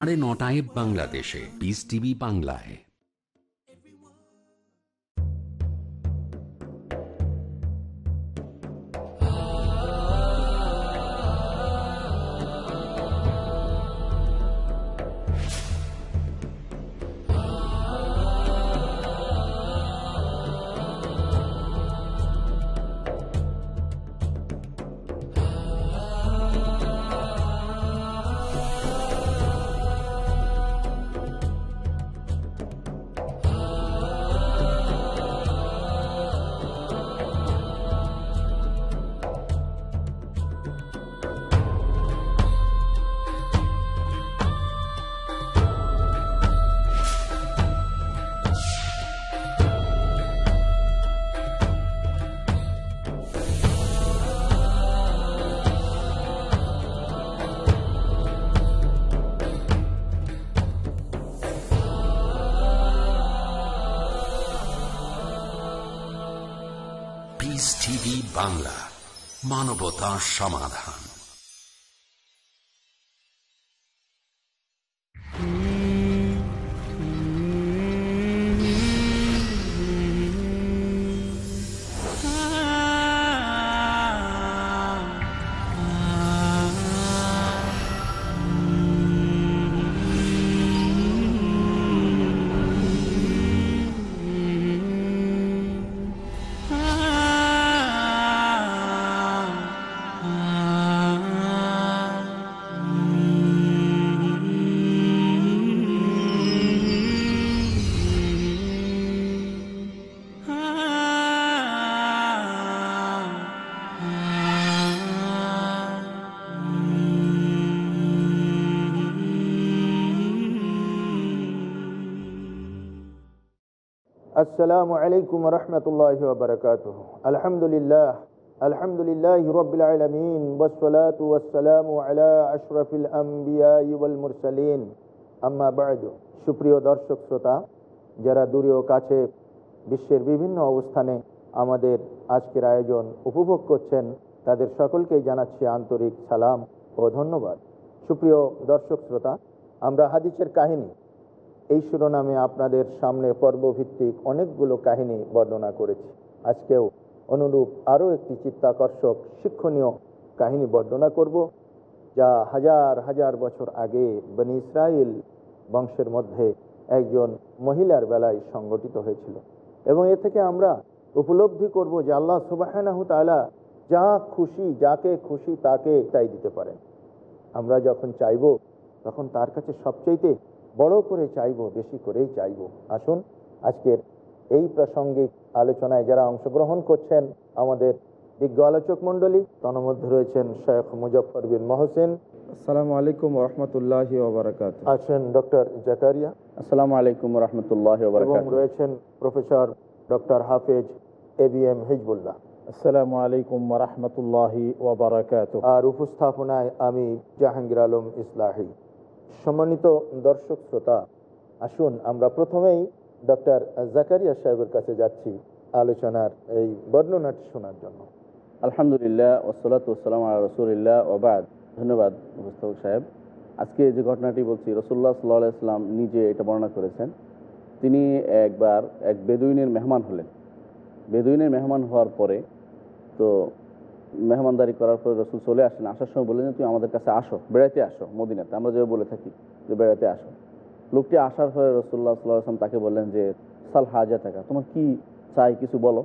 সাড়ে নটায় বাংলাদেশে পিস টিভি বাংলায়। বাংলা মানবতা সমাধান। আসসালামু আলাইকুম রহমতুল্লাহ বারকাত আলহামদুলিল্লাহ আলহামদুলিল্লাহ রবিল আলমিন ওসলাত ওয়াসালাম আলা আশরফিল আম্বিয়াল মুরসালিন আম্মা বাদ সুপ্রিয় দর্শক শ্রোতা যারা দূরে কাছে বিশ্বের বিভিন্ন অবস্থানে আমাদের আজকের আয়োজন উপভোগ করছেন, তাদের সকলকেই জানাচ্ছি আন্তরিক সালাম ও ধন্যবাদ। সুপ্রিয় দর্শক শ্রোতা, আমরা হাদিসের কাহিনী এই শিরোনামে আপনাদের সামনে পর্বভিত্তিক অনেকগুলো কাহিনী বর্ণনা করেছি। আজকেও অনুরূপ আরও একটি চিত্তাকর্ষক শিক্ষণীয় কাহিনী বর্ণনা করব, যা হাজার হাজার বছর আগে বনি ইসরায়েল বংশের মধ্যে একজন মহিলার বেলায় সংগঠিত হয়েছিল। এবং এ থেকে আমরা উপলব্ধি করব যে আল্লাহ সুবাহ তালা যা খুশি, যাকে খুশি তাকে তাই দিতে পারেন। আমরা যখন চাইব, তখন তার কাছে সবচাইতে বড় করে চাইব বেশি করেই চাইব। আসুন আজকের এই প্রাসঙ্গিক আলোচনায় যারা অংশগ্রহণ করছেন আমাদের বিজ্ঞ আলোচক মণ্ডলী তন্মধ্যে রয়েছেন শেখ মুজফর বিন মহসিন। আসসালামু আলাইকুম রহমতুল্লাহ ওবরাকাত আছেন ডক্টর জাকারিয়া। আসসালামু আলাইকুম রহমতুল্লাহ এবং রয়েছেন প্রফেসর ডক্টর হাফেজ এ বি এম হিজবুল্লাহ। আসসালামু আলাইকুম রহমতুল্লাহ ওবরাকাত আর উপস্থাপনায় আমি জাহাঙ্গীর আলম ইসলাহি। সম্মানিত দর্শক শ্রোতা, আসুন আমরা প্রথমেই ডক্টর জাকারিয়া সাহেবের কাছে যাচ্ছি আলোচনার এই বর্ণনাটি শোনার জন্য। আলহামদুলিল্লাহ ওসলাত ওসালাম রসুলিল্লাহ ওবাদ ধন্যবাদ উপস্থাপক সাহেব। আজকে যে ঘটনাটি বলছি রসুল্লাহ সাল্লাহ ইসলাম নিজে এটা বর্ণনা করেছেন। তিনি একবার এক বেদুইনের মেহমান হলেন। বেদুইনের মেহমান হওয়ার পরে তো মেহমানদারি করার পরে রসুল চলে আসেন, আসার সময় বললেন যে, তুমি আমাদের কাছে আসো বেড়াতে আসো মদিনাতে। আমরা যেভাবে বলে থাকি যে বেড়াতে আসো। লোকটি আসার পরে রসুল্লাহ সাল্লাহ আসলাম তাকে বললেন যে, সাল হাজা টাকা তোমার কি চাই কিছু বলো?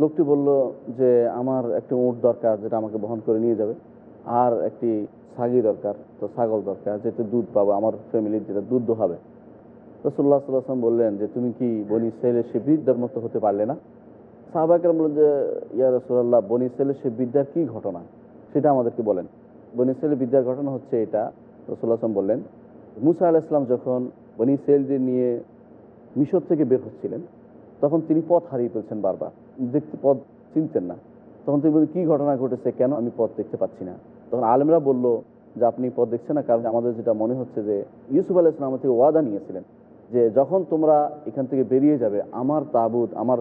লোকটি বলল যে, আমার একটি উঁট দরকার যেটা আমাকে বহন করে নিয়ে যাবে, আর একটি ছাগি দরকার, তো ছাগল দরকার, যেতে দুধ পাবো, আমার ফ্যামিলির যেটা দুধ হবে। রসুল্লাহ সাল্লাহাম বললেন যে, তুমি কি বনি সেলে বৃদ্ধার মতো হতে পারলে না? সাহাবাকের বললেন যে, ইয়া রসুল্লাহ বনি ছেলে সে বিদ্যার কী ঘটনা? সেটা আমাদেরকে বলেন। বনি ছেলে বিদ্যার ঘটনা হচ্ছে এটা। রসুল্লাহ আসলাম বললেন, মুসা আলাহ ইসলাম যখন বনি সেলদের নিয়ে মিশর থেকে বের হচ্ছিলেন, তখন তিনি পথ হারিয়ে ফেলছেন বারবার। দেখতে, পথ চিনতেন না। তখন তিনি বলছেন কী ঘটনা ঘটেছে? কেন আমি পথ দেখতে পাচ্ছি না? তখন আলেমরা বলল যে, আপনি পথ দেখছেন না, কারণ আমাদের যেটা মনে হচ্ছে যে, ইউসুফ আলাহ ইসলাম থেকে ওয়াদা নিয়েছিলেন। যে যখন তোমরা এখান থেকে বেরিয়ে যাবে, আমার তাবুদ আমার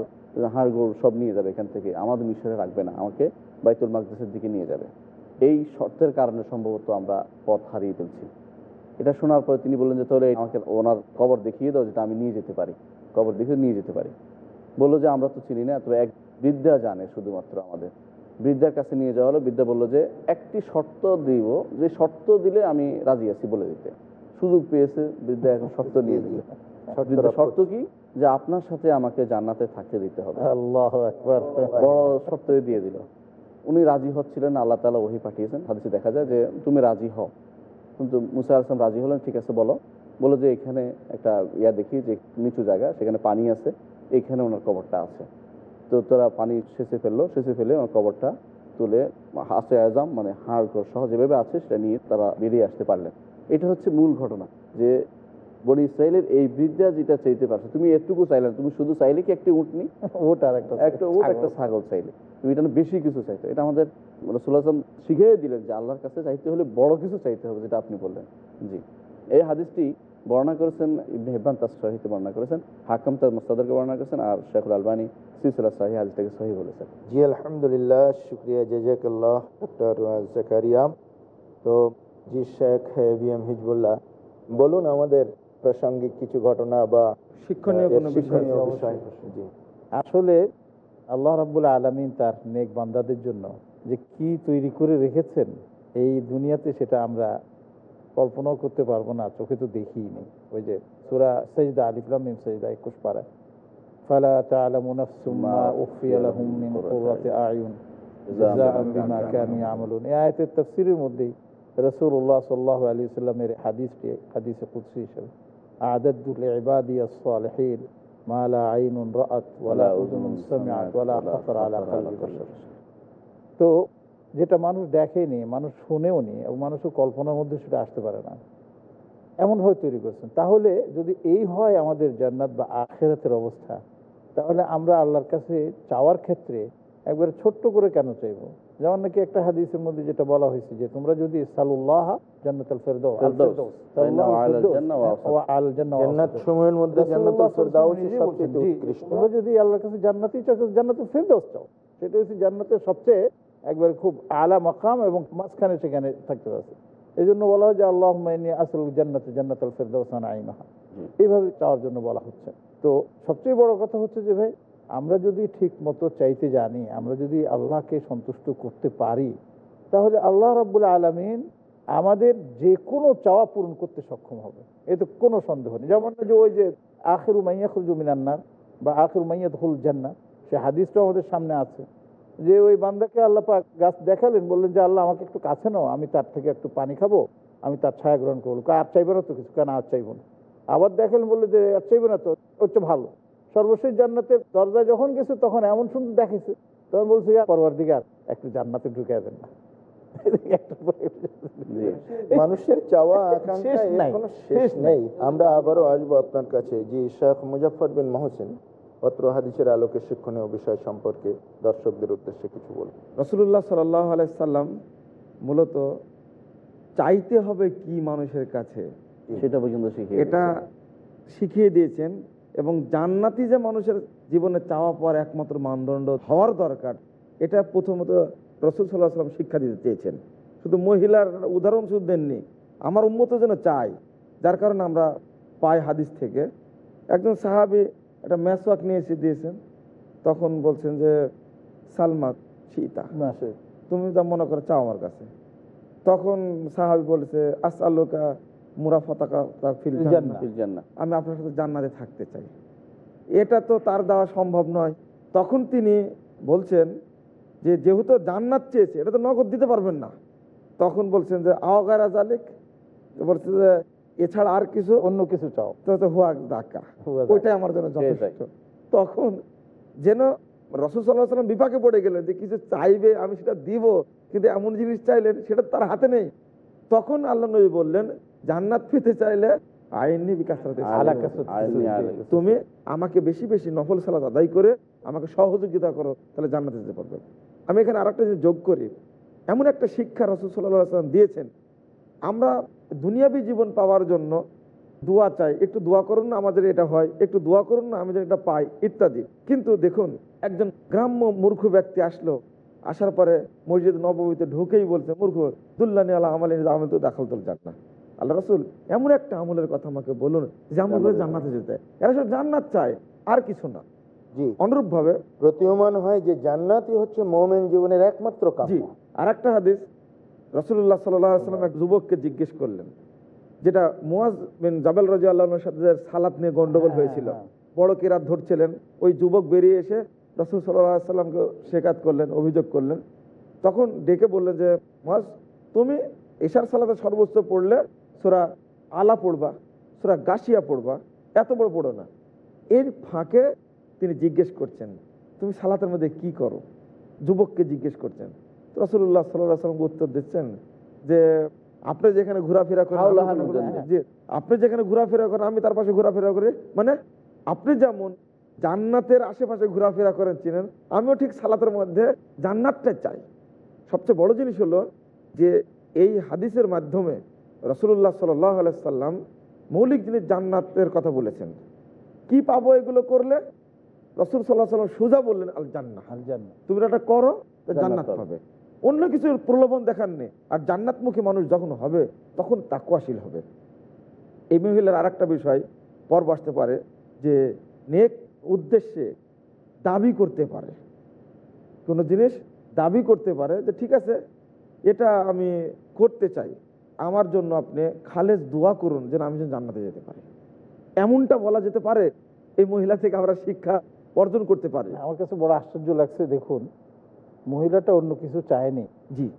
হাড়গোড় সব নিয়ে যাবে এখান থেকে। আমার মিশরে রাখবে না, আমাকে বাইতুল মাকদেশের দিকে নিয়ে যাবে। এই শর্তের কারণে সম্ভবত আমরা পথ হারিয়ে ফেলছি। এটা শোনার পরে তিনি বললেন যে, তাহলে আমাকে ওনার কবর দেখিয়ে দাও, যেটা আমি নিয়ে যেতে পারি। কবর দেখিয়ে নিয়ে যেতে পারি। বলল যে, আমরা তো চিনি না, তবে এক বৃদ্ধা জানে শুধুমাত্র আমাদের। বৃদ্ধার কাছে নিয়ে যাওয়া হলো। বৃদ্ধা বলল যে, একটি শর্ত দিব, যে শর্ত দিলে আমি রাজি আছি বলে দিতে। সুযোগ পেয়েছে বৃদ্ধা এখন শর্ত নিয়ে দিল শর্ত কি? যে আপনার সাথে আমাকে জান্নাতে থাকতে দিতে হবে। আল্লাহ বড় শর্ত দিয়ে দিল। উনি রাজি হচ্ছিলেন আল্লাহ তালা ওহি পাঠিয়েছেন। হাদিসে দেখা যায় যে তুমি রাজি হও। কিন্তু মুসা আসলাম রাজি হলেন ঠিক আছে বলো। বলো যে এখানে একটা ইয়া দেখি যে নিচু জায়গা সেখানে পানি আছে। এইখানে ওনার কবরটা আছে। তো তারা পানি শেষে ফেলল শেষে ফেলে ওনার কবরটা তুলে হাসে আজাম মানে হাড় সহ যেভাবে আছে সেটা নিয়ে তারা বেরিয়ে আসতে পারলেন। এটা হচ্ছে মূল ঘটনা যে বনি ইসরায়েলের এই বৃদ্ধা যেটা চাইতে পারছ তুমি এটুকু চাইলে তুমি শুধু চাইলে কি একটি উঠনি ওটা আর একটা একটা উট একটা ছাগল। চাইলে। তুমি এটা বেশি কিছু চাইতে এটা আমাদের রসুল্লাহাম শিখিয়ে দিলেন যে আল্লাহর কাছে চাইতে হলে বড় কিছু চাইতে হবে যেটা আপনি বললেন। জি। এই হাদিসটি বর্ণনা করেছেন ইবনে হেব্বান তার সহিতে বর্ণনা করেছেন হাকাম তার মোস্তাদারকে বর্ণনা করেছেন আর শেখুল আলবানী সিলসিলা সাহি হাদিসটাকে সহি বলেছেন। জি আলহামদুলিল্লাহ শুক্রিয়া জেজাকাল্লাহ ডক্টর জাকারিয়া। তো জি শেখ বি এম হিজবুল্লাহ বলুন আমাদের প্রাসঙ্গিক কিছু ঘটনা বা শিক্ষণীয় কোনো বিষয় আসলে আল্লাহ রাব্বুল আলমিন তার নেক বান্দাদের জন্য যে কি তৈরি করে রেখেছেন এই দুনিয়াতে সেটা আমরা কল্পনাও করতে পারব না চোখে তো দেখিই নেই। ওই যে সুরা সজদা আলিফলাম মিম সজদা একুশ পাড়ায় ফালা আয়ুন এই আয়াতের তাফসীরের মধ্যেই রাসূলুল্লাহ সাল্লাল্লাহু আলাইহি সাল্লামের হাদিসটি, হাদিসে কুদসি হিসেবে, আ'দাদু লিইবাদি আস-সালিহিন, মা লা আইনুন রাআত ওয়ালা উযুনুন সামিআত ওয়ালা খাতার আলা তো যেটা মানুষ দেখেনি, মানুষ শুনেও নি, এবং মানুষের কল্পনার মধ্যে সেটা আসতে পারে না। এমনভাবে তৈরি করছেন। তাহলে যদি এই হয় আমাদের জান্নাত বা আখেরাতের অবস্থা, তাহলে আমরা আল্লাহর কাছে চাওয়ার ক্ষেত্রে একবারে ছোট্ট করে কেন চাইব? যেমন নাকি একটা হাদিসের মধ্যে যেটা বলা হয়েছে যে তোমরা যদি সালুল্লাহ জান্নাত আল ফেরদাউস। আল ওয়া জান্নাত। সমূহের মধ্যে জান্নাতুল ফেরদাউস সবচেয়ে উৎকৃষ্ট। তোমরা যদি আল্লাহর কাছে জান্নাতই চাও তো জান্নাতুল ফেরদাউস চাও। সেটা হচ্ছে জান্নাতের সবচেয়ে একবারে খুব আলা মাকাম এবং মাঝখানে সেখানে থাকতে পারছে এই জন্য বলা হয় যে আল্লাহ আসল জান্নাত জান্নাতুল ফেরদাউস আইমাহা এইভাবে চাওয়ার জন্য বলা হচ্ছে। তো সবচেয়ে বড় কথা হচ্ছে যে ভাই আমরা যদি ঠিক মতো চাইতে জানি, আমরা যদি আল্লাহকে সন্তুষ্ট করতে পারি, তাহলে আল্লাহ রাব্বুল আলমিন আমাদের যে কোনো চাওয়া পূরণ করতে সক্ষম হবে। এতে কোনো সন্দেহ নেই। যেমন যে, ওই যে, আখেরু মাইয়া খুরজু মিনান্নার বা আখেরু মাইয়া ধুল জান্না সে হাদিসটাও আমাদের সামনে আছে। যে ওই বান্দাকে আল্লাহ পাক গাছ দেখালেন, বললেন যে, আল্লাহ, আমাকে একটু কাছে নাও, আমি তার থেকে একটু পানি খাব, আমি তার ছায়া গ্রহণ করব। আর চাইব না তো কিছু। কেন আর চাইব না। আবার দেখালেন বললে যে, আর চাইব না তো? হচ্ছে ভালো। সর্বশেষ জান্নাতের দরজা যখন গেছে তখন এমন সুন্দর দেখেছে তখন বলছে পরবার দিকে আর একটু জান্নাতে ঢুকে দেন না। মানুষের চাওয়া আকাঙ্ক্ষা শেষ নাই, কোনো শেষ শেষ নেই। আমরা আবারও আসব আপনার কাছে। জি শেখ মুজাফর বিন মহসিন পত্র হাদিসের আলোকে শিক্ষণীয় বিষয় সম্পর্কে দর্শকদের উদ্দেশ্যে কিছু বলুন। রসুল্লাহ সাল্লাহ আলাইসাল্লাম মূলত চাইতে হবে কি মানুষের কাছে? সেটা পর্যন্ত শিখে এটা শিখিয়ে দিয়েছেন। এবং জান্নাতি যে মানুষের জীবনে চাওয়া পাওয়ার একমাত্র মানদণ্ড হওয়ার দরকার এটা প্রথমত রসুল সাল্লাহ সাল্লাম শিক্ষা দিতে চেয়েছেন। শুধু মহিলার উদাহরণ শুধু দেননি আমার উন্মত যেন চাই যার কারণে আমরা পাই হাদিস থেকে। একজন সাহাবি একটা মেসওয়াক নিয়ে এসে দিয়েছেন। তখন বলছেন যে সালমা সীতা তুমি যা মনে করো চাও আমার কাছে। তখন সাহাবি বলেছে আস আল্লুকা মুরাফাতাকা ফিল জান্নাহ আমি আপনার সাথে জান্নাতে থাকতে চাই। এটা তো তার দেওয়া সম্ভব নয়। তখন তিনি বলছেন যে যেহেতু জান্নাত চেয়েছে এটা তো নগদ দিতে পারবেন না। তখন বলছেন যে আওগারা জালিক বলছে যে এছাড়া আর কিছু? অন্য কিছু চাও। তো হুয়া ডাকা ওইটাই আমার জন্য যথেষ্ট। তখন যেন সাল্লাহ সাল্লাম বিপাকে পড়ে গেলেন যে কিছু চাইবে আমি সেটা দিব কিন্তু এমন জিনিস চাইলেন সেটা তার হাতে নেই। তখন আল্লাহ নবী বললেন জান্নাত পেতে চাইলে আইনি বিকাশ তুমি আমাকে বেশি বেশি নফল সালাত আদায় করে আমাকে সহযোগিতা করো তাহলে জান্নাতে যেতে পারবে। আমি এখানে আরেকটা জিনিস যোগ করি। এমন একটা শিক্ষা রসুল সাল্লাহ সাল্লাম দিয়েছেন আমরা দুনিয়াবী জীবন পাওয়ার জন্য দোয়া চাই। একটু দোয়া করুন না আমাদের এটা হয় একটু দোয়া করুন না আমি যেন এটা পাই ইত্যাদি। কিন্তু দেখুন একজন গ্রাম্য মূর্খ ব্যক্তি আসলো আসার পরে মসজিদ নবমীতে ঢুকেই বলছে মূর্খ দুল্লানি আল্লাহ আমাল আমি তো দাখল তুল যাক না আল্লাহ রসুল এমন একটা আমলের কথা আমাকে বলুন যে আমল করে জান্নাতে যেতে এরা সব জান্নাত চায় আর কিছু না। জি। অনুরূপ ভাবে প্রতীয়মান হয় যে জান্নাতই হচ্ছে মোমেন জীবনের একমাত্র জি আর একটা হাদিস রসুল্লাহ সাল্লাম এক যুবককে জিজ্ঞেস করলেন যেটা মুয়াজ বিন জাবেল রাজা আল্লাহর সাথে সালাত নিয়ে গন্ডগোল হয়েছিল বড় কেরাত ধরছিলেন ওই যুবক বেরিয়ে এসে রসুল সাল্লাহ সাল্লামকে শেখাত করলেন অভিযোগ করলেন। তখন ডেকে বললেন যে মুয়াজ তুমি এশার সালাতে সর্বোচ্চ পড়লে সোরা আলা পড়বা সোরা গাছিয়া পড়বা এত বড় পড়ো না। এর ফাঁকে তিনি জিজ্ঞেস করছেন তুমি সালাতের মধ্যে কি করো? যুবককে জিজ্ঞেস করছেন। রসুল্লাহ সাল্লাহ সাল্লামকে উত্তর দিচ্ছেন যে আপনি যেখানে ঘোরাফেরা করেন আপনি যেখানে ঘোরাফেরা করেন আমি তার পাশে ঘোরাফেরা করি। মানে আপনি যেমন জান্নাতের আশেপাশে ঘোরাফেরা করেন চিনেন আমিও ঠিক সালাতের মধ্যে জান্নাতটা চাই। সবচেয়ে বড় জিনিস হলো যে এই হাদিসের মাধ্যমে রসুল্লাহ সাল্লাহ সাল্লাম মৌলিক জিনিস জান্নাতের কথা বলেছেন। কি পাবো এগুলো করলে? রসুল সাল্লাহ সাল্লাম সোজা বললেন আল জান্নাহ আল জান্নাত। তুমি এটা করো জান্নাত। পাবে। অন্য কিছুর প্রলোভন দেখার নেই। আর জান্নাতমুখী মানুষ যখন হবে তখন তাকুয়াশীল হবে। এই মহিলার আর একটা বিষয় পর্ব আসতে পারে যে নেক উদ্দেশ্যে দাবি করতে পারে। কোনো জিনিস দাবি করতে পারে যে ঠিক আছে এটা আমি করতে চাই। আমার জন্য আপনি খালেজ দোয়া করুন যেন আমি যেন জান্নাতে যেতে পারি। এমনটা বলা যেতে পারে এই মহিলা থেকে আমরা শিক্ষা অর্জন করতে পারি। আমার কাছে বড় আশ্চর্য লাগছে দেখুন মহিলাটা অন্য কিছু চায়নি। জি।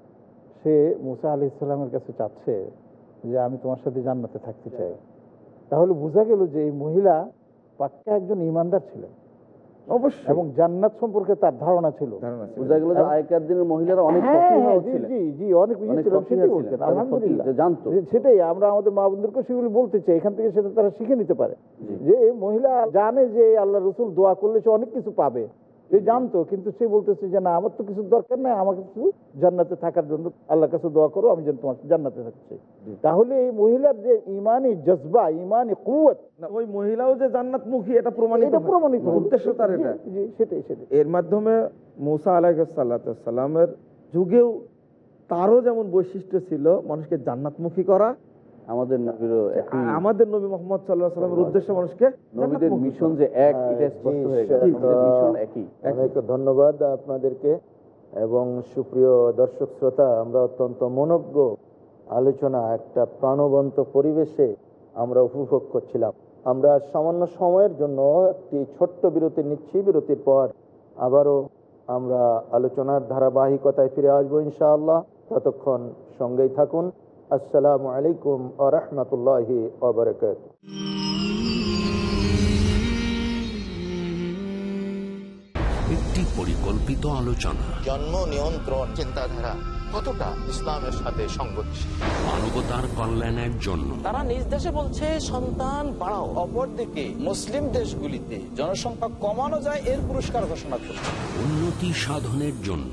সে মুসা আলি ইসলামের কাছে চাচ্ছে যে আমি তোমার সাথে জান্নাতে থাকতে চাই। তাহলে বোঝা গেল যে এই মহিলা পাক্কা একজন ইমানদার ছিলেন। অবশ্যই। এবং জান্নাত সম্পর্কে তার ধারণা ছিল। বোঝা গেল যে আগেকার দিনের মহিলারা অনেক হ্যাঁ, জি, অনেক আলহামদুলিল্লাহ। জানতো। সেটাই আমরা আমাদের মা বোনদেরকে সেগুলি বলতে চাই এখান থেকে সেটা তারা শিখে নিতে পারে। যে মহিলা জানে যে আল্লাহ রসুল দোয়া করলে সে অনেক কিছু পাবে। সে জানতো কিন্তু সে বলতেছে যে না আমার তো কিছু দরকার নাই আমাকে শুধু জান্নাতে থাকার জন্য আল্লাহর কাছে দোয়া করো আমি যেন তোমার জান্নাতে থাকতে তাহলে এই মহিলার যে ইমানি জজবা ইমানি কুয়াত ওই মহিলাও যে জান্নাত মুখী এটা প্রমাণিত প্রমাণিত উদ্দেশ্য তার এটা। সেটাই সেটাই। এর মাধ্যমে মুসা আলাইসাল্লামের যুগেও তারও যেমন বৈশিষ্ট্য ছিল মানুষকে জান্নাতমুখী করা আমাদের নবীরও আমাদের নবী মোহাম্মদ সাল্লাহ সাল্লামের উদ্দেশ্য মানুষকে নবীদের মিশন যে এক হ্যাঁ, এটা স্পষ্ট হয়ে। মিশন একই। অনেক ধন্যবাদ আপনাদেরকে এবং সুপ্রিয় দর্শক শ্রোতা আমরা অত্যন্ত মনজ্ঞ আলোচনা একটা প্রাণবন্ত পরিবেশে আমরা উপভোগ করছিলাম। আমরা সামান্য সময়ের জন্য একটি ছোট্ট বিরতি নিচ্ছি। বিরতির পর আবারও আমরা আলোচনার ধারাবাহিকতায় ফিরে আসব ইনশাআল্লাহ। ততক্ষণ সঙ্গেই থাকুন। আসসালামু আলাইকুম আ রহমতুল্লাহি একটি পরিকল্পিত আলোচনা। জন্ম নিয়ন্ত্রণ চিন্তাধারা কতটা ইসলামের সাথে সংগতিশীল? মানবতার কল্যাণের জন্য। তারা নিজ দেশে বলছে সন্তান বাড়াও। অপরদিকে মুসলিম দেশগুলিতে জনসংখ্যা কমানো যায় এর পুরস্কার ঘোষণা করছে। উন্নতি সাধনের জন্য।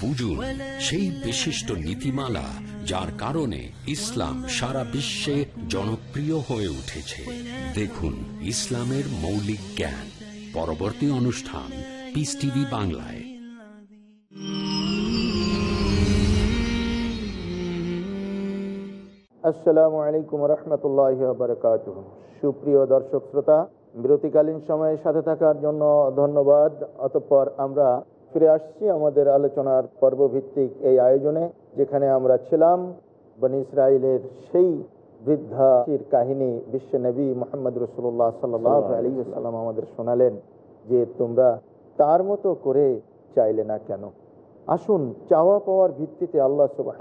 বুঝুন সেই বিশিষ্ট নীতিমালা যার কারণে ইসলাম সারা বিশ্বে জনপ্রিয় হয়ে উঠেছে। দেখুন ইসলামের মৌলিক জ্ঞান। পরবর্তী অনুষ্ঠান পিস টিভি বাংলায়। আসসালামু আলাইকুম রহমতুল্লাহ সুপ্রিয় দর্শক শ্রোতা বিরতিকালীন সময়ে সাথে থাকার জন্য ধন্যবাদ। অতঃপর আমরা ফিরে আসছি আমাদের আলোচনার পর্বভিত্তিক এই আয়োজনে যেখানে আমরা ছিলাম বনি ইসরায়েলের সেই বৃদ্ধাটির কাহিনী বিশ্ব নবী মোহাম্মদ রসুল্লাহ সাল্লাহ আলী সাল্লাম আমাদের শোনালেন যে তোমরা তার মতো করে চাইলে না কেন? আসুন চাওয়া পাওয়ার ভিত্তিতে আল্লাহ সুবাহ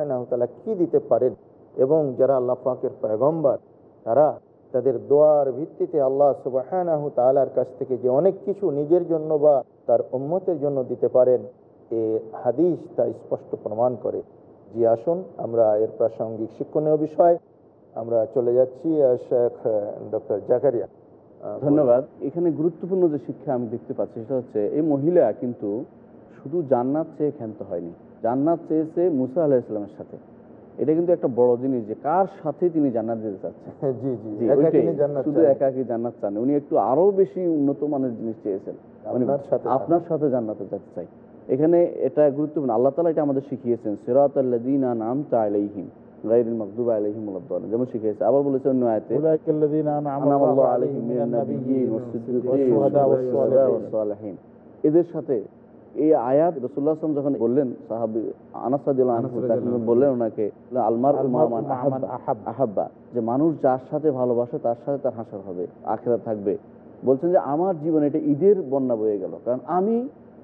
কি দিতে পারেন? এবং যারা আল্লাহ পাকের পয়গম্বর তারা তাদের দোয়ার ভিত্তিতে আল্লাহ সুবাহ তালার কাছ থেকে যে অনেক কিছু নিজের জন্য বা তার উম্মতের জন্য দিতে পারেন, এ হাদিস তা স্পষ্ট প্রমাণ করে। জি, আসুন আমরা এর প্রাসঙ্গিক শিক্ষণীয় বিষয়, আমরা চলে যাচ্ছি শেখ ডক্টর জাকারিয়া। ধন্যবাদ। এখানে গুরুত্বপূর্ণ যে শিক্ষা আমি দেখতে পাচ্ছি সেটা হচ্ছে, এই মহিলা কিন্তু শুধু জান্নাত চেয়ে ক্ষান্ত হয়নি। জান্নাত চেয়েছে মুসা আলাহ ইসলামের সাথে। এটা কিন্তু একটা বড় জিনিস যে কার সাথে তিনি জান্নাত যেতে চাচ্ছেন। জি জি শুধু একাকি জান্নাত চান উনি একটু আরও বেশি উন্নত মানের জিনিস চেয়েছেন। আপনার সাথে জান্নাতে যেতে চাই। এখানে এটা গুরুত্বপূর্ণ। আল্লাহ তালা এটা আমাদের শিখিয়েছেন সেরাত আল্লাদিনা নাম তাইলাইহিম গাইরুল মাকদুবা আলাইহিম এদের সাথে এই আয়াত সাল্লাল্লাহু যখন বললেন সাহাবী আনাস রাদিয়াল্লাহু আনহু তখন বললেন ওনাকে আলমার আহাব্বা। যে মানুষ যার সাথে ভালোবাসে তার সাথে তার হাসার হবে আখেরাত থাকবে। বলছেন যে আমার জীবনে এটা ঈদের বন্যা বয়ে গেল। কারণ আমি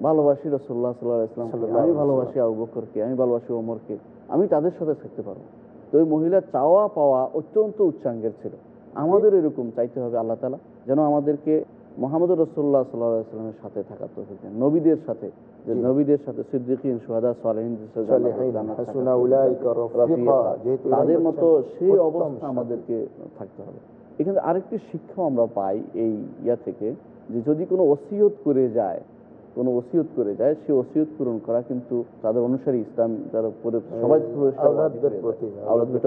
ভালোবাসি রসুল্লাহ সাল্লাহ ইসলাম আমি ভালোবাসি আবু বকরকে আমি ভালোবাসি ওমরকে। আমি তাদের সাথে থাকতে পারব। তো ওই মহিলা চাওয়া পাওয়া অত্যন্ত উচ্চাঙ্গের ছিল। আমাদের এরকম চাইতে হবে আল্লাহ তালা যেন আমাদেরকে মোহাম্মদ রসুল্লাহ সাল্লাহ ইসলামের সাথে থাকার তো নবীদের সাথে যে নবীদের সাথে সিদ্দিকিন সুহাদা তাদের মতো সেই অবস্থা আমাদেরকে থাকতে হবে। এখানে আরেকটি শিক্ষা আমরা পাই এই ইয়া থেকে যে যদি কোনো ওসিয়ত করে যায় কোনো ওসিয়ত করে যায় সে ওসিয়ত পূরণ করা কিন্তু তাদের অনুসারী ইসলাম যারা পরে সবাই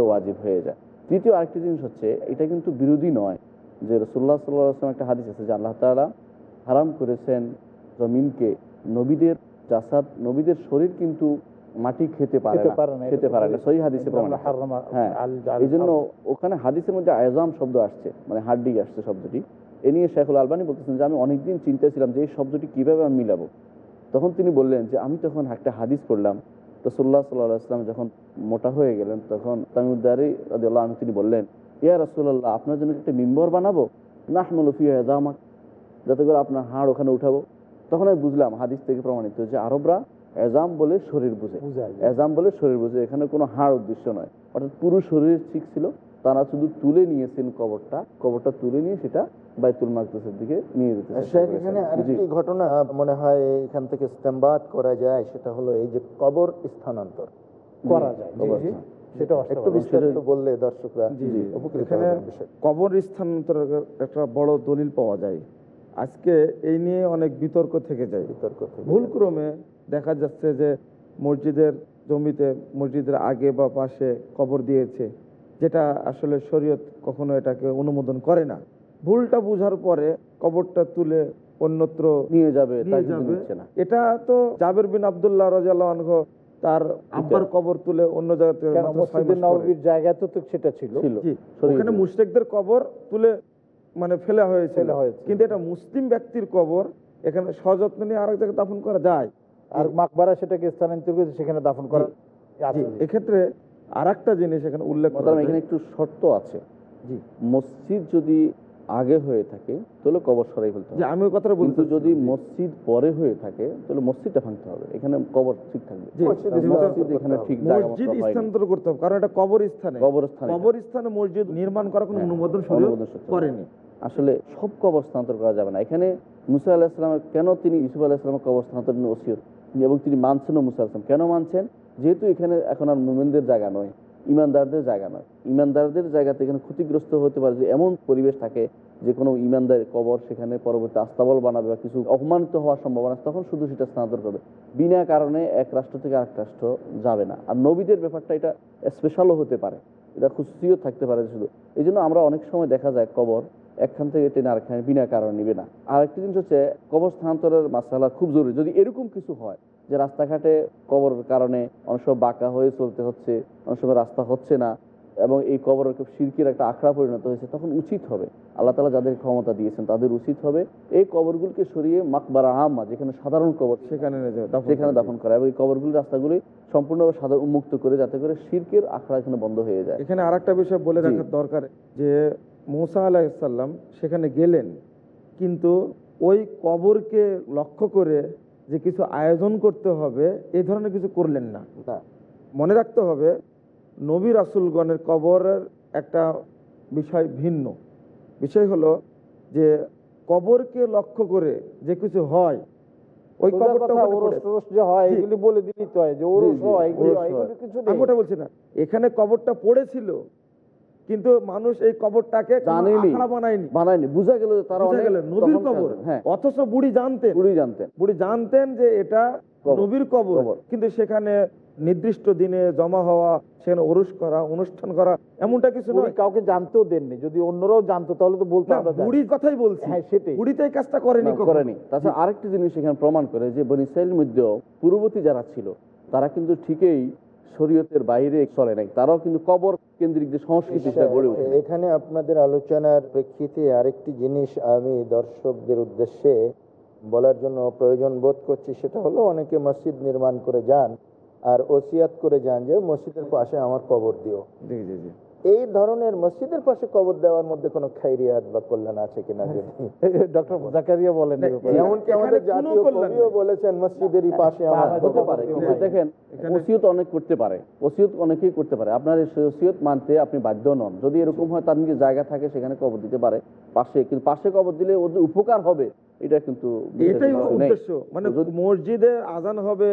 ওয়াজিব হয়ে যায়। তৃতীয় আরেকটি জিনিস হচ্ছে এটা কিন্তু বিরোধী নয়। যে রসুল্লাহ সাল্লাহ আসলাম একটা হাদিস আছে যে আল্লাহ তাআলা হারাম করেছেন জমিনকে নবীদের জাসাদ নবীদের শরীর কিন্তু মাটি খেতে পারে খেতে পারে না, সহি হাদিসে আল্লাহ হ্যাঁ। এই জন্য ওখানে হাদিসের মধ্যে আয়জাম শব্দ আসছে মানে হাড্ডি আসছে শব্দটি। এ নিয়ে শেখুল আলবানি বলতেছেন যে আমি অনেকদিন চিন্তায় ছিলাম যে এই শব্দটি কীভাবে আমি মিলাবো? তখন তিনি বললেন যে আমি তখন একটা হাদিস পড়লাম রসুল্লাহ সাল্লাহ আসলাম যখন মোটা হয়ে গেলেন তখন তামিউদ্দারি রাদিয়াল্লাহু আনহু তিনি বললেন ইয়া রসুল্লাহ আপনার জন্য একটা মিম্বর বানাবো? নাহমলফি এদামাক যাতে করে আপনার হাড় ওখানে উঠাবো। তখন আমি বুঝলাম হাদিস থেকে প্রমাণিত যে আরবরা এজাম বলে শরীর বুঝে। এজাম বলে শরীর বুঝে এখানে কোনো হাড় উদ্দেশ্য নয়। অর্থাৎ পুরো শরীরের ঠিক ছিল তারা শুধু তুলে নিয়েছেন কবরটা কবরটা তুলে নিয়ে সেটা বাইতুল মাকদাসের দিকে নিয়ে যেতে। এখানে আরেকটি ঘটনা মনে হয় এখান থেকে ইস্তেমবাদ করা যায় সেটা হলো এই যে কবর স্থানান্তর। করা যায়। সেটা একটু বিস্তারিত বললে দর্শকরা উপকৃত এখানে হবেন বিষয়টা। কবর স্থানান্তরের একটা বড় দলিল পাওয়া যায়। আজকে এই নিয়ে অনেক বিতর্ক থেকে যায়। বিতর্ক ভুল ক্রমে দেখা যাচ্ছে যে মসজিদের জমিতে মসজিদের আগে বা পাশে কবর দিয়েছে যেটা আসলে শরীয়ত কখনো এটাকে অনুমোদন করে না। ভুলটা বুঝার পরে কবরটা তুলে অন্যত্র নিয়ে যাবে এটা তো জাবের বিন আবদুল্লাহ আনহু তার আব্বার কবর তুলে অন্য জায়গাতে জায়গা তো সেটা ছিল। ওখানে। মুশরিকদের কবর তুলে মানে ফেলা হয়েছিল। কিন্তু এটা মুসলিম ব্যক্তির কবর এখানে সযত্ন নিয়ে আরেক জায়গায় দাফন করা যায়। আর মাকবারা সেটাকে স্থানান্তর করে সেখানে দাফন করা এক্ষেত্রে আর একটা জিনিস এখানে উল্লেখ করা এখানে একটু শর্ত আছে। জি। মসজিদ যদি আগে হয়ে থাকে তাহলে কবর সরাই ফেলতে হবে। আমি ওই কথাটা কিন্তু যদি মসজিদ পরে হয়ে থাকে তাহলে মসজিদটা ভাঙতে হবে। এখানে কবর ঠিক থাকবে। এখানে ঠিক জায়গা মসজিদ স্থানান্তর করতে হবে কারণ এটা কবর স্থানে কবরস্থানে। কবর স্থানে মসজিদ নির্মাণ করার কোনো হ্যাঁ, অনুমোদন। করেনি। আসলে সব কবর স্থানান্তর করা যাবে না। এখানে মুসা আল্লাহ ইসলামের কেন তিনি ইসুফ আল্লাহ ইসলামের কবর স্থানান্তর নিয়ে ওসিয়ত? এবং তিনি মানছেনও মুসা আলাহিসাম কেন মানছেন? যেহেতু এখানে এখন আর মোমেনদের জায়গা নয়। ইমানদারদের জায়গা নয়। ইমানদারদের জায়গাতে এখানে ক্ষতিগ্রস্ত হতে পারে যে এমন পরিবেশ থাকে যে কোনো ইমানদার কবর সেখানে পরবর্তী আস্তাবল বানাবে বা কিছু অপমানিত হওয়ার সম্ভাবনা তখন শুধু সেটা স্থানান্তর করবে। বিনা কারণে এক রাষ্ট্র থেকে আরেক রাষ্ট্র যাবে না। আর নবীদের ব্যাপারটা এটা স্পেশালও হতে পারে। এটা খুশিও থাকতে পারে শুধু। এই জন্য আমরা অনেক সময় দেখা যায় কবর একখান থেকে টেনে আরেকখানে বিনা কারণ নিবে না। আর একটি জিনিস হচ্ছে কবর স্থানান্তরের মাসালা খুব জরুরি। যদি এরকম কিছু হয় যে রাস্তাঘাটে কবরের কারণে অনেক সময় বাঁকা হয়ে চলতে হচ্ছে অনেক সময় রাস্তা হচ্ছে না এবং এই কবরের শিরকির একটা আখড়া পরিণত হয়েছে তখন উচিত হবে। আল্লাহ তালা যাদের ক্ষমতা দিয়েছেন তাদের উচিত হবে এই কবরগুলিকে সরিয়ে মাকবারা আম্মা যেখানে সাধারণ কবর সেখানে সেখানে দাফন করা এবং এই কবরগুলি রাস্তাগুলি সম্পূর্ণভাবে সাধারণ উন্মুক্ত করে যাতে করে শিরকের আখড়া এখানে বন্ধ হয়ে যায়। এখানে আর একটা বিষয় বলে রাখার দরকার যে মৌসা আলাহিসাল্লাম সেখানে গেলেন কিন্তু ওই কবরকে লক্ষ্য করে যে কিছু আয়োজন করতে হবে এই ধরনের কিছু করলেন না। মনে রাখতে হবে নবী রাসুলগণের কবরের একটা বিষয় ভিন্ন। বিষয় হলো যে কবরকে লক্ষ্য করে যে কিছু হয় ওই কবরটা হয়, বলে তো হয় যে ওটা বলছি না। এখানে কবরটা পড়েছিল কিন্তু মানুষ এই কবরটাকে জানেনি বানায়নি। বানায়নি। বুঝা গেল তারা নবীর কবর। হ্যাঁ। অথচ বুড়ি জানতেন। বুড়ি জানতেন। বুড়ি জানতেন যে এটা নবীর কবর। কিন্তু সেখানে নির্দিষ্ট দিনে জমা হওয়া সেখানে ওরস করা অনুষ্ঠান করা এমনটা কিছু নয়। কাউকে জানতেও দেননি। যদি অন্যরাও জানতো তাহলে তো বলতো বুড়ির কথাই বলছি। হ্যাঁ সেটাই। বুড়ি তো এই কাজটা করেনি করেনি। তাছাড়া আরেকটি জিনিস এখানে প্রমাণ করে যে বনি ইসরায়েলের মধ্যেও পূর্ববর্তী যারা ছিল তারা কিন্তু ঠিকই শরীয়তের বাইরে চলে নাই। তারাও কিন্তু কবর কেন্দ্রিক যে সংস্কৃতি গড়ে উঠে এখানে আপনাদের আলোচনার প্রেক্ষিতে আরেকটি জিনিস আমি দর্শকদের উদ্দেশ্যে বলার জন্য প্রয়োজন বোধ করছি সেটা হলো অনেকে মসজিদ নির্মাণ করে যান আর ওসিয়াত করে যান যে মসজিদের পাশে আমার কবর দিও। জি জি জি। এই ধরনের মসজিদের পাশে কবর দেওয়ার মধ্যে কোনো খাইরিয়াত বা কল্যাণ আছে কিনা ডক্টর জাকারিয়া বলেন এমনকি আমাদের জাতীয় কবিও বলেছেন মসজিদেরই পাশে আমার হতে পারে দেখেন ওসিয়ত অনেক করতে পারে। ওসিয়ত অনেকেই করতে পারে। আপনার এই ওসিয়ত মানতে আপনি বাধ্য নন। যদি এরকম হয় তার নিজের জায়গা থাকে সেখানে কবর দিতে পারে। পাশে কিন্তু পাশে কবর দিলে ওদের উপকার হবে এটা কিন্তু এটাই উদ্দেশ্য। মানে মসজিদে আজান হবে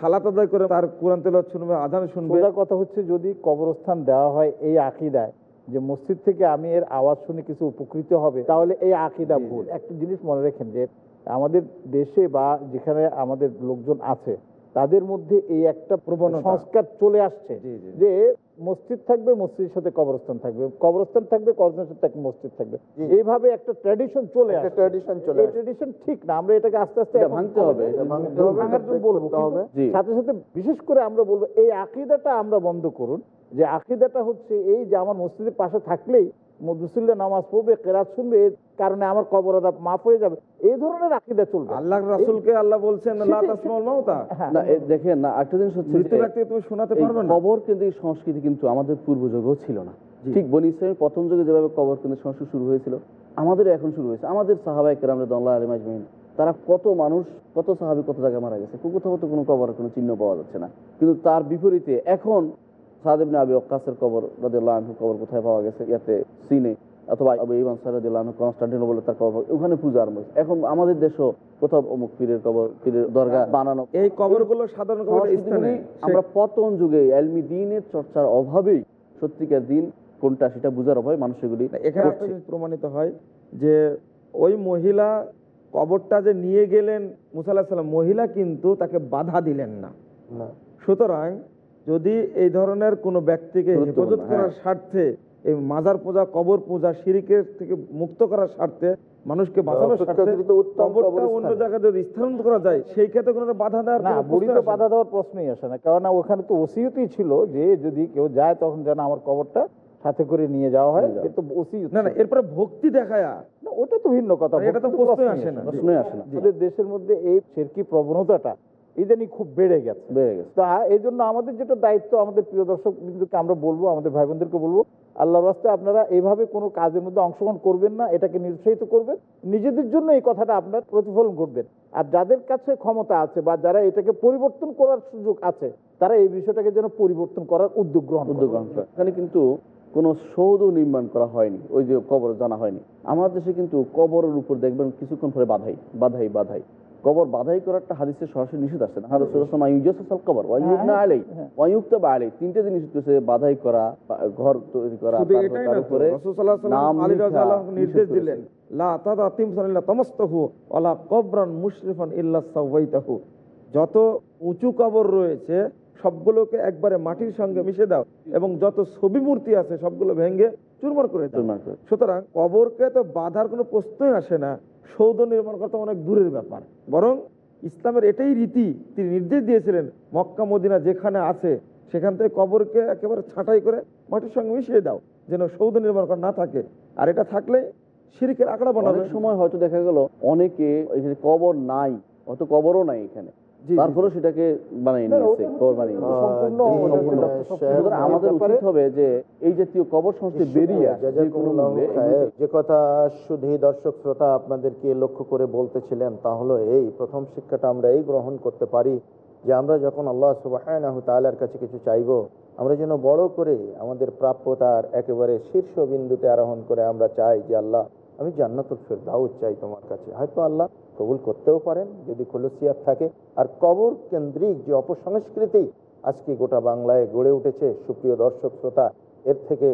সালাত আদায় করে তার কোরআন তেল শুনবে আধান শুনবে। কথা হচ্ছে যদি কবরস্থান দেওয়া হয় এই আকিদায় যে মসজিদ থেকে আমি এর আওয়াজ শুনে কিছু উপকৃত হবে তাহলে এই আকিদা ভুল। একটা জিনিস মনে রাখেন যে আমাদের দেশে বা যেখানে আমাদের লোকজন আছে তাদের মধ্যে এই একটা প্রবণ সংস্কার চলে আসছে। যে মসজিদ থাকবে মসজিদের সাথে কবরস্থান থাকবে। কবরস্থান থাকবে কবরস্থানের সাথে একটা মসজিদ থাকবে। এইভাবে একটা ট্র্যাডিশন চলে আসে ট্র্যাডিশন চলে এই ট্র্যাডিশন ঠিক না আমরা এটাকে আস্তে আস্তে ভাঙতে হবে। ভাঙতে হবে, ভাঙার জন্য বলব সাথে সাথে বিশেষ করে আমরা বলব এই আকিদাটা আমরা বন্ধ করুন যে আকিদাটা হচ্ছে এই যে আমার মসজিদের পাশে থাকলেই নামাজ পড়বে কেরাত শুনবে এর কারণে আমার কবর আদাব মাফ হয়ে যাবে। এই ধরনের আকিদা চলবে। আল্লাহ রাসুলকে আল্লাহ বলছেন লা তাসমাউল মাউতা। হ্যাঁ। না দেখেন না একটা জিনিস হচ্ছে মৃত্যু ব্যক্তিকে তুমি শোনাতে পারবে না। কবর কেন্দ্রিক সংস্কৃতি কিন্তু আমাদের পূর্বযুগেও ছিল না। ঠিক বনি ইসলামের প্রথম যুগে যেভাবে কবর কেন্দ্রিক সংস্কৃতি শুরু হয়েছিল আমাদেরও এখন শুরু হয়েছে। আমাদের সাহাবাই কেরাম রেদুল্লাহ আলী মাজমিন তারা কত মানুষ কত সাহাবি কত জায়গায় মারা গেছে? কোথাও তো কোনো কবর কোনো চিহ্ন পাওয়া যাচ্ছে না। কিন্তু তার বিপরীতে এখন আবি অক্কাসের কবর রাদিয়াল্লাহু আনহু কবর কোথায় পাওয়া গেছে? ইয়াতে সিনে অথবা আবু ইমান কনস্টান্টিনোবলে তার কবর। ওখানে পূজা আরম্ভ হয়েছে। এখন আমাদের দেশও কোথাও অমুক পীরের কবর পীরের দরগা বানানো। এই কবরগুলো সাধারণ স্থানে। আমরা পতন যুগে এলমি দিনের চর্চার অভাবেই সত্যিকার দিন কোনটা সেটা বোঝার অভাবে মানুষ এগুলি এখানে প্রমাণিত হয় যে ওই মহিলা কবরটা যে নিয়ে গেলেন মুসাল্লাহ সাল্লাম মহিলা কিন্তু তাকে বাধা দিলেন না। সুতরাং যদি এই ধরনের কোনো ব্যক্তিকে হেফাজত করার হ্যাঁ। স্বার্থে এই মাজার পূজা কবর পূজা শিরিকের থেকে মুক্ত করার স্বার্থে মানুষকে বাঁচানোর স্বার্থে কবরটা অন্য জায়গায় যদি স্থানান্তর করা যায় সেই ক্ষেত্রে কোনো বাধা দেওয়ার না আসে না। বাধা দেওয়ার প্রশ্নই আসে না। কারণ ওখানে তো ওসিয়তই ছিল যে যদি কেউ যায় তখন যেন আমার কবরটা সাথে করে নিয়ে যাওয়া হয়। কিন্তু ওসিয়ত না না এরপরে ভক্তি দেখায়া না, ওটা তো ভিন্ন কথা এটা তো প্রশ্নই আসে না। প্রশ্নই আসে না। দেশের মধ্যে এই শেরকি প্রবণতাটা ইদানিং খুব বেড়ে গেছে। বেড়ে গেছে। তা এই জন্য আমাদের যেটা দায়িত্ব আমাদের প্রিয় দর্শক বিন্দুকে আমরা বলব আমাদের ভাই বোনদেরকে বলব আল্লাহর রাস্তায় আপনারা এইভাবে কোনো কাজের মধ্যে অংশগ্রহণ করবেন না এটাকে নিরুৎসাহিত করবেন। নিজেদের জন্য এই কথাটা আপনার প্রতিফলন ঘটবেন আর যাদের কাছে ক্ষমতা আছে বা যারা এটাকে পরিবর্তন করার সুযোগ আছে তারা এই বিষয়টাকে যেন পরিবর্তন করার উদ্যোগ গ্রহণ উদ্যোগ গ্রহণ করে। এখানে কিন্তু কোনো সৌধ নির্মাণ করা হয়নি ওই যে কবর জানা হয়নি। আমার দেশে কিন্তু কবরের উপর দেখবেন কিছুক্ষণ পরে বাধাই বাধাই বাধাই। কবর বাধাই করারটা হাদিসে সরাসরি নিষেধ আছে না। হারসাল কবর। ওয়াইউক না আলাই ওয়াইউক্ত বা আলাই তিনটে জিনিস হচ্ছে বাধাই করা ঘর তৈরি করা তার উপরে নাম নির্দেশ দিলেন লা তাদা তিমসানিল্লা তামাস্তাহু ওয়ালা কবরান মুশরিফান ইল্লা সাওয়াইতাহু। যত উঁচু কবর রয়েছে সবগুলোকে একবারে মাটির সঙ্গে মিশে দাও এবং যত ছবি মূর্তি আছে সবগুলো ভেঙে চুরমার করে দাও। চুরমার করে। সুতরাং কবরকে তো বাধার কোনো প্রশ্নই আসে না। সৌধ নির্মাণ করা অনেক দূরের ব্যাপার। বরং ইসলামের এটাই রীতি, তিনি নির্দেশ দিয়েছিলেন, মক্কা, মদিনা যেখানে আছে, সেখান থেকে কবরকে একেবারে ছাঁটাই করে মাটির সঙ্গে মিশিয়ে দাও, যেন সৌধ নির্মাণ করা না থাকে। আর এটা থাকলে সিরিকের আঁকড়া বানানোর সময় হয়তো দেখা গেল, অনেকে এখানে কবর নাই হয়তো কবরও নাই এখানে। তারপরে সেটাকে বানিয়ে নিয়েছে কবর বানিয়ে আমাদের উচিত হবে যে এই জাতীয় কবর সংস্থা বেরিয়ে যে কোনো জাযাকুমুল্লাহু যে কথা শুধু দর্শক শ্রোতা আপনাদেরকে লক্ষ্য করে বলতেছিলেন তা হলো এই প্রথম শিক্ষাটা আমরা এই গ্রহণ করতে পারি যে আমরা যখন আল্লাহ সুবাহ কাছে কিছু চাইব আমরা যেন বড় করে আমাদের প্রাপ্যতার একেবারে শীর্ষ বিন্দুতে আরোহণ করে আমরা চাই যে আল্লাহ আমি জান্নাতুল ফেরদাউস চাই তোমার কাছে। হয়তো আল্লাহ কবুল করতেও পারেন যদি খলুসিয়াত থাকে। আর কবর কেন্দ্রিক যে অপসংস্কৃতি আজকে গোটা বাংলায় গড়ে উঠেছে, সুপ্রিয় দর্শক শ্রোতা, এর থেকে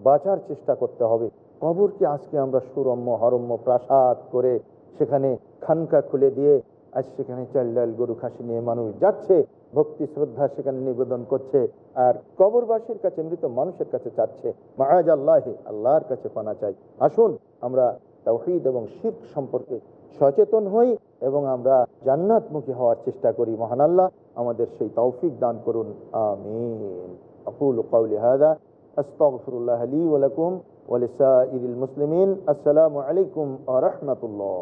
বাঁচার চেষ্টা করতে হবে। কবরকে আজকে আমরা সুরম্য, হরম্য প্রাসাদ করে সেখানে খানকা খুলে দিয়ে আজ সেখানে চাল ডাল গরু খাসি নিয়ে মানুষ যাচ্ছে, ভক্তি, শ্রদ্ধা সেখানে নিবেদন করছে, আর কবরবাসীর কাছে, মৃত মানুষের কাছে চাচ্ছে। মাহাজ আল্লাহ, আল্লাহর কাছে পানা চাই। আসুন আমরা তাওহীদ এবং শির্ক সম্পর্কে সচেতন হই এবং আমরা জান্নাতমুখী হওয়ার চেষ্টা করি মহান আল্লাহ আমাদের সেই তৌফিক দান করুন আমিন আকুল قولي هذا أستغفر الله لي ولكم ولسائر المسلمين السلام عليكم ورحمة الله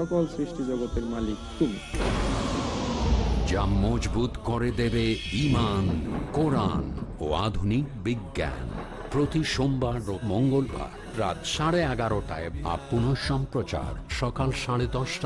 সকল সৃষ্টি জগতের মালিক তুমি। যা মজবুত করে দেবে ইমান কোরআন ও আধুনিক বিজ্ঞান। প্রতি সোমবার ও মঙ্গলবার রাত সাড়ে এগারোটায় বা পুনঃ সম্প্রচার সকাল সাড়ে দশটা